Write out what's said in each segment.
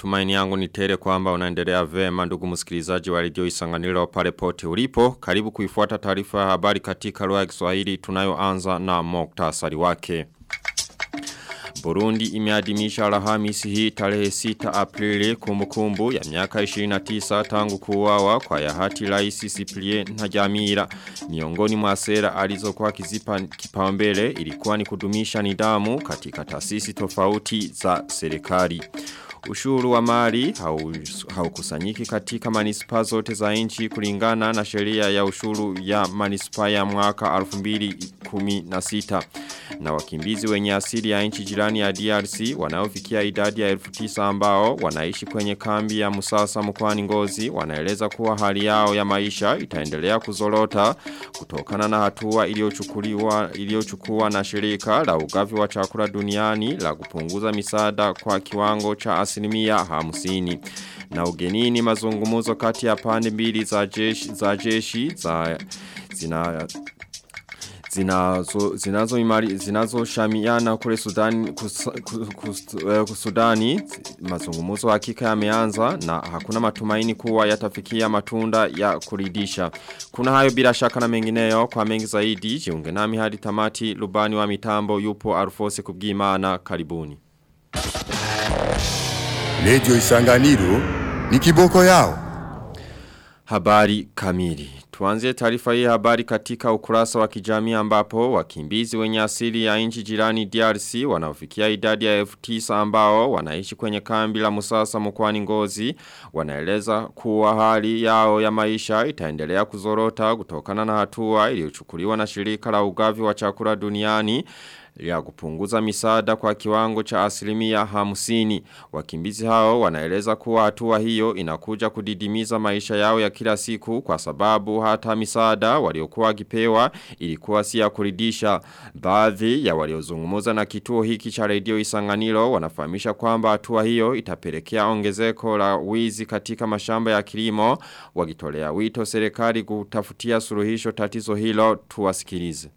Matumaini yangu ni tele kwamba unaendelea vema ndugu msikilizaji wa redio Isanganiro pale pote ulipo. Karibu kuifuata taarifa ya habari katika lugha ya Kiswahili tunayoanza na muktasari wake. Burundi imeadimisha Alhamisi hii tarehe 6 Aprili kumbukumbu ya miaka 29 tangu kuuawa kwa yahati Rais Cyprien Ntajamira. Miongoni mwa sera alizokuwa kizipa kipaumbele ilikuwa ni kudumisha nidhamu katika taasisi tofauti za serikali. Ushuru wa mali haukusanyiki hau katika manispa zote za nchi kulingana na sheria ya ushuru ya manispa ya mwaka 2016 na wakimbizi wenye asili ya nchi jirani ya DRC wanaofikia idadi ya elfu tisa ambao wanaishi kwenye kambi ya Musasa mkoani Ngozi wanaeleza kuwa hali yao ya maisha itaendelea kuzorota kutokana na hatua iliyochukuliwa iliyochukua na shirika la ugavi wa chakula duniani la kupunguza misaada kwa kiwango cha asilimia hamsini. Na ugenini mazungumuzo kati ya pande mbili za jeshi za jeshi za zina zinazo zinazo imari zinazo shamiana kule Sudani kus, kus, kus, Sudani mazungumzo hakika yameanza na hakuna matumaini kuwa yatafikia matunda ya kuridisha. Kuna hayo bila shaka na mengineyo kwa mengi zaidi jiunge nami hadi tamati lubani wa mitambo yupo Arufose kubwimana karibuni. Lejo Isanganiro ni kiboko yao. Habari kamili. Tuanzie taarifa hii habari katika ukurasa wa kijamii ambapo wakimbizi wenye asili ya nchi jirani DRC wanaofikia idadi ya elfu tisa ambao wanaishi kwenye kambi la Musasa mkoani Ngozi wanaeleza kuwa hali yao ya maisha itaendelea kuzorota kutokana na hatua iliyochukuliwa na shirika la ugavi wa chakula duniani ya kupunguza misaada kwa kiwango cha asilimia hamsini. Wakimbizi hao wanaeleza kuwa hatua hiyo inakuja kudidimiza maisha yao ya kila siku kwa sababu hata misaada waliokuwa wakipewa ilikuwa si ya kuridisha. Baadhi ya waliozungumza na kituo hiki cha redio Isanganiro wanafahamisha kwamba hatua hiyo itapelekea ongezeko la wizi katika mashamba ya kilimo wakitolea wito serikali kutafutia suluhisho tatizo hilo tuwasikilize.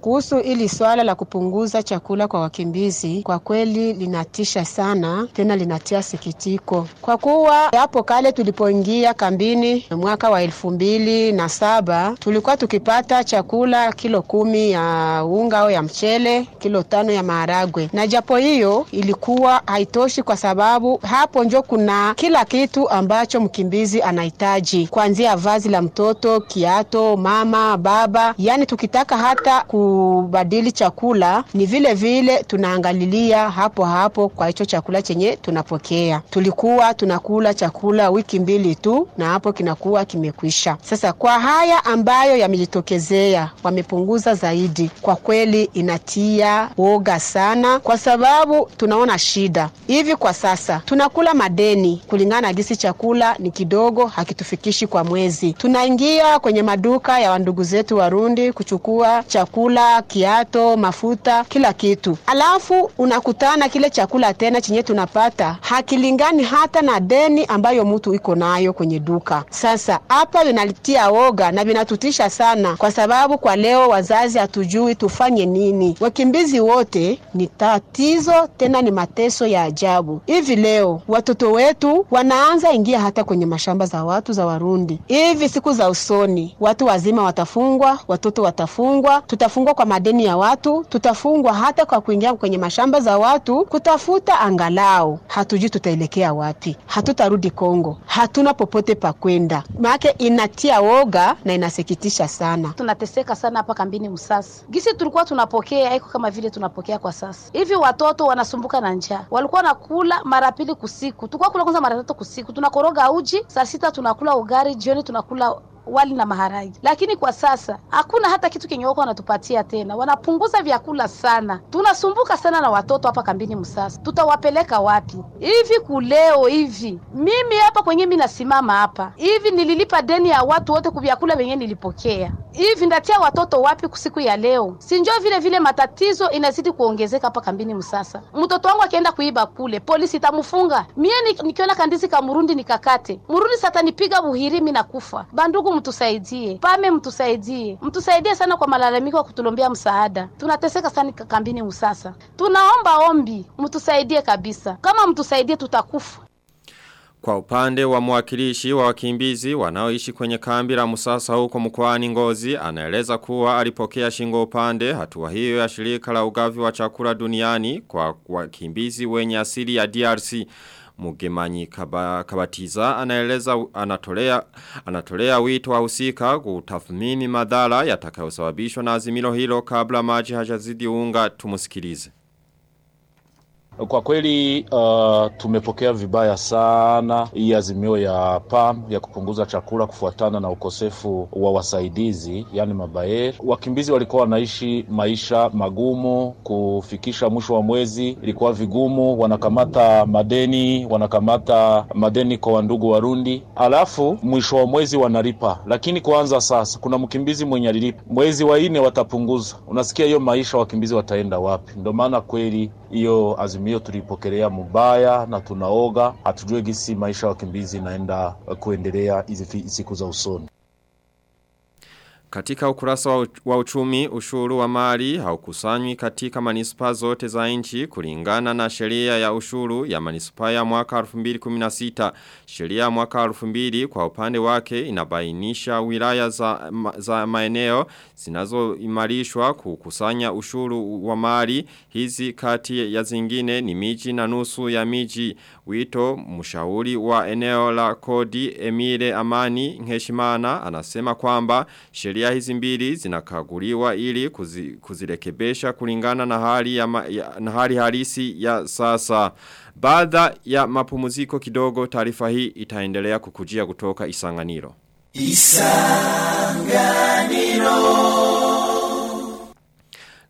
Kuhusu hili swala la kupunguza chakula kwa wakimbizi, kwa kweli linatisha sana, tena linatia sikitiko, kwa kuwa hapo kale tulipoingia kambini mwaka wa elfu mbili na saba tulikuwa tukipata chakula kilo kumi ya unga au ya mchele, kilo tano ya maharagwe, na japo hiyo ilikuwa haitoshi, kwa sababu hapo njo kuna kila kitu ambacho mkimbizi anahitaji, kuanzia vazi la mtoto, kiato, mama, baba, yani tukitaka hata ku kubadili chakula ni vile vile tunaangalilia hapo hapo kwa hicho chakula chenye tunapokea. Tulikuwa tunakula chakula wiki mbili tu na hapo kinakuwa kimekwisha. Sasa kwa haya ambayo yamejitokezea, wamepunguza zaidi, kwa kweli inatia woga sana, kwa sababu tunaona shida hivi. Kwa sasa tunakula madeni kulingana na gisi chakula ni kidogo, hakitufikishi kwa mwezi. Tunaingia kwenye maduka ya wandugu zetu Warundi kuchukua chakula kiato, mafuta, kila kitu. Alafu unakutana kile chakula tena chenye tunapata hakilingani hata na deni ambayo mtu iko nayo kwenye duka. Sasa hapa vinalitia woga na vinatutisha sana, kwa sababu kwa leo wazazi hatujui tufanye nini. Wakimbizi wote ni tatizo, tena ni mateso ya ajabu. Hivi leo watoto wetu wanaanza ingia hata kwenye mashamba za watu za Warundi. Hivi siku za usoni watu wazima watafungwa, watoto watafungwa, tutafungwa kwa madeni ya watu, tutafungwa hata kwa kuingia kwenye mashamba za watu kutafuta angalau. Hatujui tutaelekea wapi, hatutarudi Kongo, hatuna popote pa kwenda. Maana inatia woga na inasikitisha sana. Tunateseka sana hapa kambini Msasa. Gisi tulikuwa tunapokea iko kama vile tunapokea kwa sasa hivi. Watoto wanasumbuka na njaa, walikuwa nakula mara pili kusiku, tulikuwa kula kwanza mara tatu kusiku, tunakoroga uji, saa sita tunakula ugari, jioni tunakula wali na maharagi, lakini kwa sasa hakuna hata kitu kenye wako wanatupatia tena, wanapunguza vyakula sana. Tunasumbuka sana na watoto hapa kambini Musasa, tutawapeleka wapi? Hivi? Kuleo hivi. Mimi hapa kwenye minasimama nasimama hapa. Hivi, nililipa deni ya watu wote kuvyakula vyakula venye nilipokea hivi ndatia watoto wapi kusiku ya leo? Sinjo vile vile matatizo inazidi kuongezeka hapa kambini Musasa. Mtoto wangu akienda kuiba kule, polisi itamfunga. Mie nikiona kandizi ka Murundi nikakate. Murundi satanipiga buhirimi na kufa. Bandugu mtusaidie. Pame mtusaidie. Mtusaidie sana kwa malalamiko ya kutulombea msaada. Tunateseka sana ka- kambini Musasa. Tunaomba ombi, mtusaidie kabisa. Kama mtusaidie tutakufa. Kwa upande wa mwakilishi wa wakimbizi wanaoishi kwenye kambi la Musasa huko mkoani Ngozi anaeleza kuwa alipokea shingo upande hatua hiyo ya shirika la ugavi wa chakula duniani kwa wakimbizi wenye asili ya DRC. Mugemanyi kaba, kabatiza anaeleza anatolea anatolea wito wahusika kutathmini madhara yatakayosababishwa na azimilo hilo kabla maji hajazidi unga tumusikilize. Kwa kweli uh, tumepokea vibaya sana hii azimio ya PAM ya kupunguza chakula kufuatana na ukosefu wa wasaidizi, yani mabayer. Wakimbizi walikuwa wanaishi maisha magumu, kufikisha mwisho wa mwezi ilikuwa vigumu, wanakamata madeni, wanakamata madeni kwa wandugu Warundi, alafu mwisho wa mwezi wanalipa. Lakini kwanza sasa, kuna mkimbizi mwenye alilipa mwezi wa nne watapunguza. Unasikia hiyo maisha, wakimbizi wataenda wapi? Ndio maana kweli hiyo azimio tulipokelea mubaya na tunaoga, hatujue gisi maisha ya wakimbizi inaenda kuendelea hizi siku za usoni. Katika ukurasa wa uchumi, ushuru wa mali haukusanywi katika manisipa zote za nchi kulingana na sheria ya ushuru ya manisipa ya mwaka 2016. Sheria ya mwaka 2000 kwa upande wake inabainisha wilaya za, za maeneo zinazoimarishwa kukusanya ushuru wa mali. Hizi kati ya zingine ni miji na nusu ya miji. Wito mshauri wa eneo la kodi Emile Amani Nheshimana anasema kwamba sheria hizi mbili zinakaguliwa ili kuzi, kuzirekebesha kulingana na hali ya, ma, ya na hali halisi ya sasa. Baada ya mapumziko kidogo taarifa hii itaendelea kukujia kutoka Isanganiro.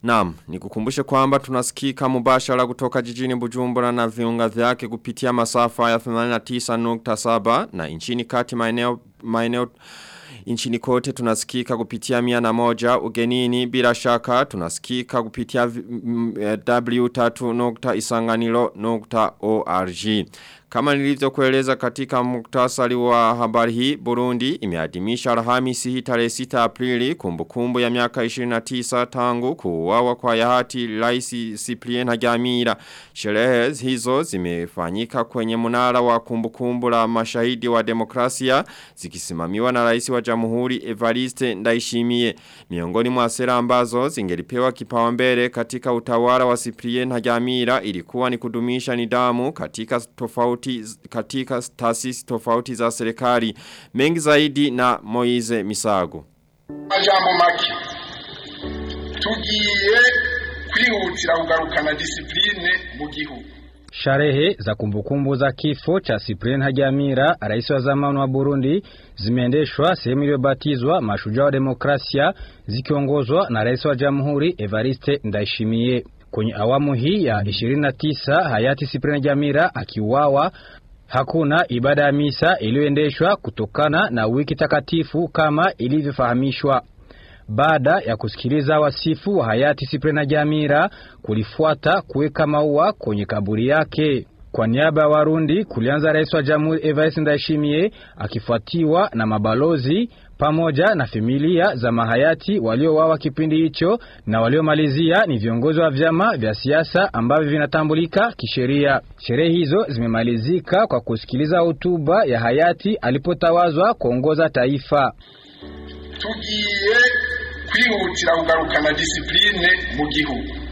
Naam, nikukumbushe kwamba tunasikika mubashara kutoka jijini Bujumbura na viunga vyake kupitia masafa ya 89.7 na inchini kati maeneo maeneo Nchini kote tunasikika kupitia mia na moja ugenini bila shaka tunasikika kupitia eh, w3.isanganilo.org. Kama nilivyokueleza katika muktasari wa habari hii, Burundi imeadimisha alhamisi hii tarehe 6 Aprili kumbukumbu ya miaka 29 tangu kuuawa kwa yahati Raisi Cyprien Hagamira. Sherehe hizo zimefanyika kwenye munara wa kumbukumbu la mashahidi wa demokrasia zikisimamiwa na rais wa jamhuri Evariste Ndaishimie. Miongoni mwa sera ambazo zingelipewa kipaumbele katika utawala wa Cyprien Hagamira ilikuwa ni kudumisha nidhamu katika tofauti katika taasisi tofauti za serikali. Mengi zaidi na Moize Misago. majambo maki. tugiye kwihutira kugarukana discipline mu gihugu Sharehe za kumbukumbu za kifo cha Cyprien Hajamira, rais wa zamani wa Burundi, zimeendeshwa sehemu iliyobatizwa mashujaa wa demokrasia zikiongozwa na rais wa jamhuri Evariste Ndayishimiye. Kwenye awamu hii ya 29 hayati Cyprien Jamira akiuawa Hakuna ibada ya misa iliyoendeshwa kutokana na wiki takatifu kama ilivyofahamishwa. Baada ya kusikiliza wasifu wa hayati Cyprien Jamira, kulifuata kuweka maua kwenye kaburi yake. Kwa niaba ya Warundi kulianza rais wa jamhuri Evariste Ndayishimiye akifuatiwa na mabalozi pamoja na familia za mahayati waliowawa kipindi hicho na waliomalizia ni viongozi wa vyama vya siasa ambavyo vinatambulika kisheria. Sherehe hizo zimemalizika kwa kusikiliza hotuba ya hayati alipotawazwa kuongoza taifa. tugiye kwihutira kugarukana disipline mu gihugu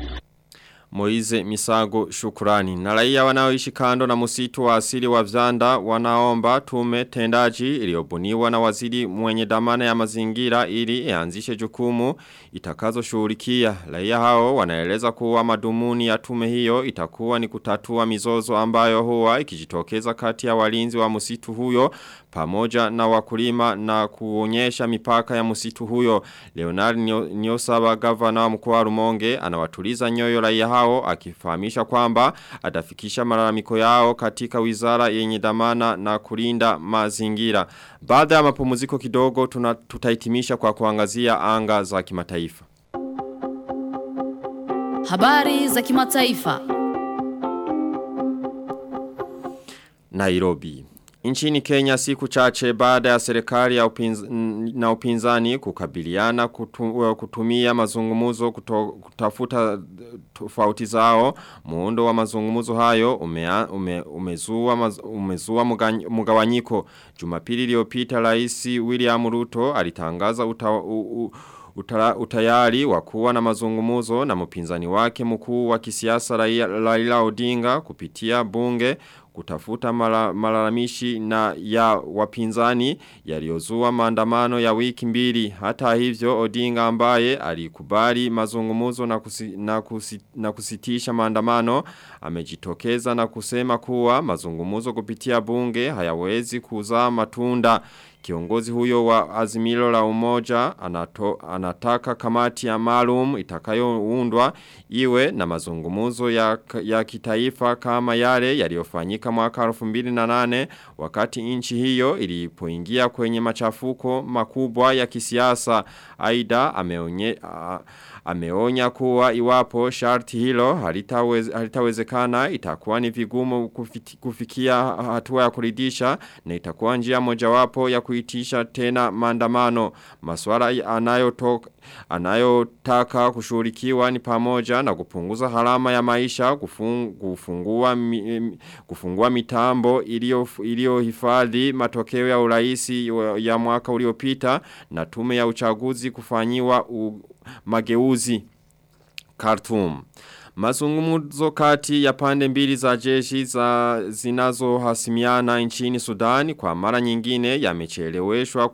Moize Misago shukurani. Na raia wanaoishi kando na msitu wa asili wa Vzanda wanaomba tume tendaji iliyobuniwa na waziri mwenye damana ya mazingira ili ianzishe jukumu itakazo shughulikia. Raia hao wanaeleza kuwa madumuni ya tume hiyo itakuwa ni kutatua mizozo ambayo huwa ikijitokeza kati ya walinzi wa msitu huyo pamoja na wakulima na kuonyesha mipaka ya msitu huyo. Leonard Nyo- Nyosaba gavana wa mkoa wa Rumonge anawatuliza nyoyo raia hao hao akifahamisha kwamba atafikisha malalamiko yao katika wizara yenye dhamana na kulinda mazingira. Baada ya mapumziko kidogo tuna, tutahitimisha kwa kuangazia anga za kimataifa. Habari za kimataifa. Nairobi. Nchini Kenya siku chache baada ya serikali ya upinz, na upinzani kukabiliana kutu, kutumia mazungumuzo kuto, kutafuta tofauti zao muundo wa mazungumuzo hayo umea, ume, umezua, umezua mugawanyiko. Jumapili iliyopita Rais William Ruto alitangaza uta, u, u, utayari wa kuwa na mazungumuzo na mpinzani wake mkuu wa kisiasa Raila Odinga kupitia bunge kutafuta malalamishi na ya wapinzani yaliozua maandamano ya wiki mbili. Hata hivyo Odinga ambaye alikubali mazungumuzo na, kusi, na, kusi, na kusitisha maandamano amejitokeza na kusema kuwa mazungumuzo kupitia bunge hayawezi kuzaa matunda. Kiongozi huyo wa azimilo la umoja anato, anataka kamati ya maalum itakayoundwa iwe na mazungumuzo ya, ya kitaifa kama yale yaliyofanyika mwaka 2008 wakati nchi hiyo ilipoingia kwenye machafuko makubwa ya kisiasa. Aida ameonye a, ameonya kuwa iwapo sharti hilo halitaweze, halitawezekana itakuwa ni vigumu kufikia hatua ya kuridisha na itakuwa njia mojawapo ya kuitisha tena maandamano. Anayotoka anayotaka kushughulikiwa ni pamoja na kupunguza harama ya maisha kufung, kufungua mi, kufungua mitambo iliyohifadhi matokeo ya uraisi ya mwaka uliopita na tume ya uchaguzi kufanyiwa mageuzi. Khartoum. Mazungumzo kati ya pande mbili za jeshi za zinazohasimiana nchini Sudani kwa mara nyingine yamecheleweshwa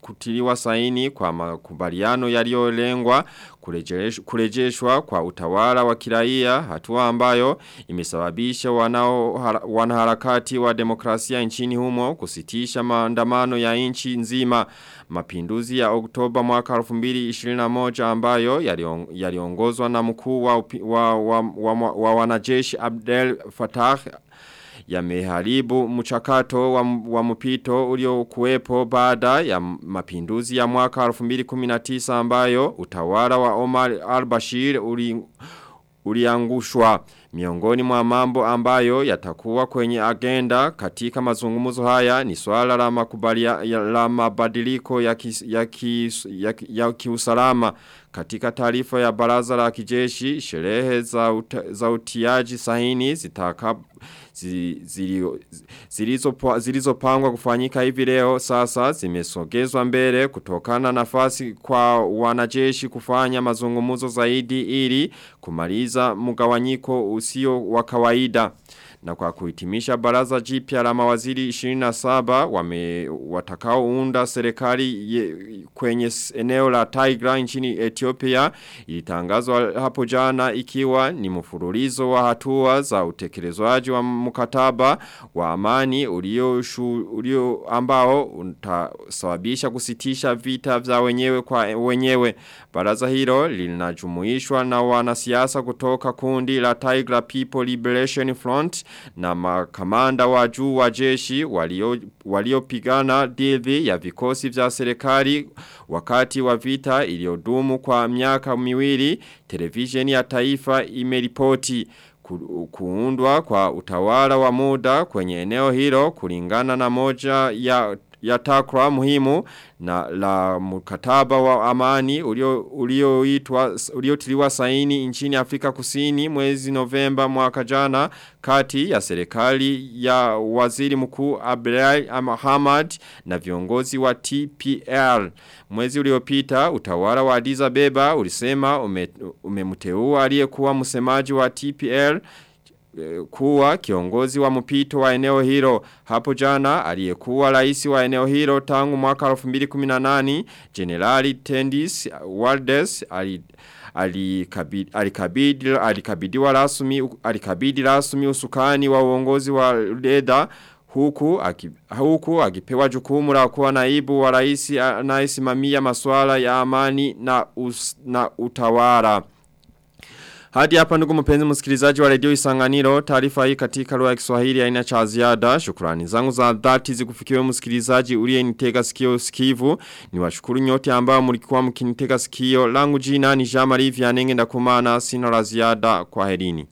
kutiliwa saini kwa makubaliano yaliyolengwa kurejeshwa kwa utawala wa kiraia hatua ambayo imesababisha wanao wanaharakati wa demokrasia nchini humo kusitisha maandamano ya nchi nzima. Mapinduzi ya Oktoba mwaka 2021 ambayo yaliongozwa na mkuu wa, wa, wa, wa, wa, wa wanajeshi Abdel Fattah yameharibu mchakato wa, wa mpito uliokuwepo baada ya mapinduzi ya mwaka 2019 ambayo utawala wa Omar al-Bashir uli uliangushwa. Miongoni mwa mambo ambayo yatakuwa kwenye agenda katika mazungumzo haya ni swala la makubalia la mabadiliko ya, kis, ya, kis, ya, ya kiusalama katika taarifa ya baraza la kijeshi sherehe za, uta, za utiaji sahini zitaka zilizopangwa zilizo kufanyika hivi leo sasa zimesogezwa mbele kutokana nafasi kwa wanajeshi kufanya mazungumuzo zaidi ili kumaliza mugawanyiko usio wa kawaida na kwa kuhitimisha baraza jipya la mawaziri 27 wame watakaounda serikali kwenye eneo la Tigray nchini Ethiopia ilitangazwa hapo jana ikiwa ni mfululizo wa hatua za utekelezwaji wa mkataba wa amani ulio ulio ambao utasababisha kusitisha vita vya wenyewe kwa wenyewe. Baraza hilo linajumuishwa na wanasiasa kutoka kundi la Tigray People Liberation Front na makamanda wa juu wa jeshi waliopigana walio dhidi ya vikosi vya serikali wakati wa vita iliyodumu kwa miaka miwili televisheni ya taifa imeripoti kuundwa kwa utawala wa muda kwenye eneo hilo kulingana na moja ya ya takwa muhimu na la mkataba wa amani ulioitwa ulio uliotiliwa saini nchini Afrika Kusini mwezi Novemba mwaka jana kati ya serikali ya waziri mkuu Abdel Ahmad na viongozi wa TPL mwezi uliopita utawala wa Addis Abeba ulisema umemteua ume aliyekuwa msemaji wa TPL kuwa kiongozi wa mpito wa eneo hilo. Hapo jana aliyekuwa rais wa eneo hilo tangu mwaka 2018 Generali Tendis Waldes ali alikabidi alikabidi rasmi alikabidi rasmi usukani wa uongozi wa Leda huku huku akipewa jukumu la kuwa naibu wa rais anayesimamia masuala ya amani na us, na utawala Hadi hapa ndugu mpenzi msikilizaji wa redio Isanganiro, taarifa hii katika lugha ya Kiswahili haina cha ziada. Shukrani zangu za dhati zikufikiwe msikilizaji uliyenitega sikio sikivu. Ni washukuru nyote ambao mlikuwa mkinitega sikio. Langu jina ni Jean Marie Vianenge ndakumana sina la ziada kwa herini.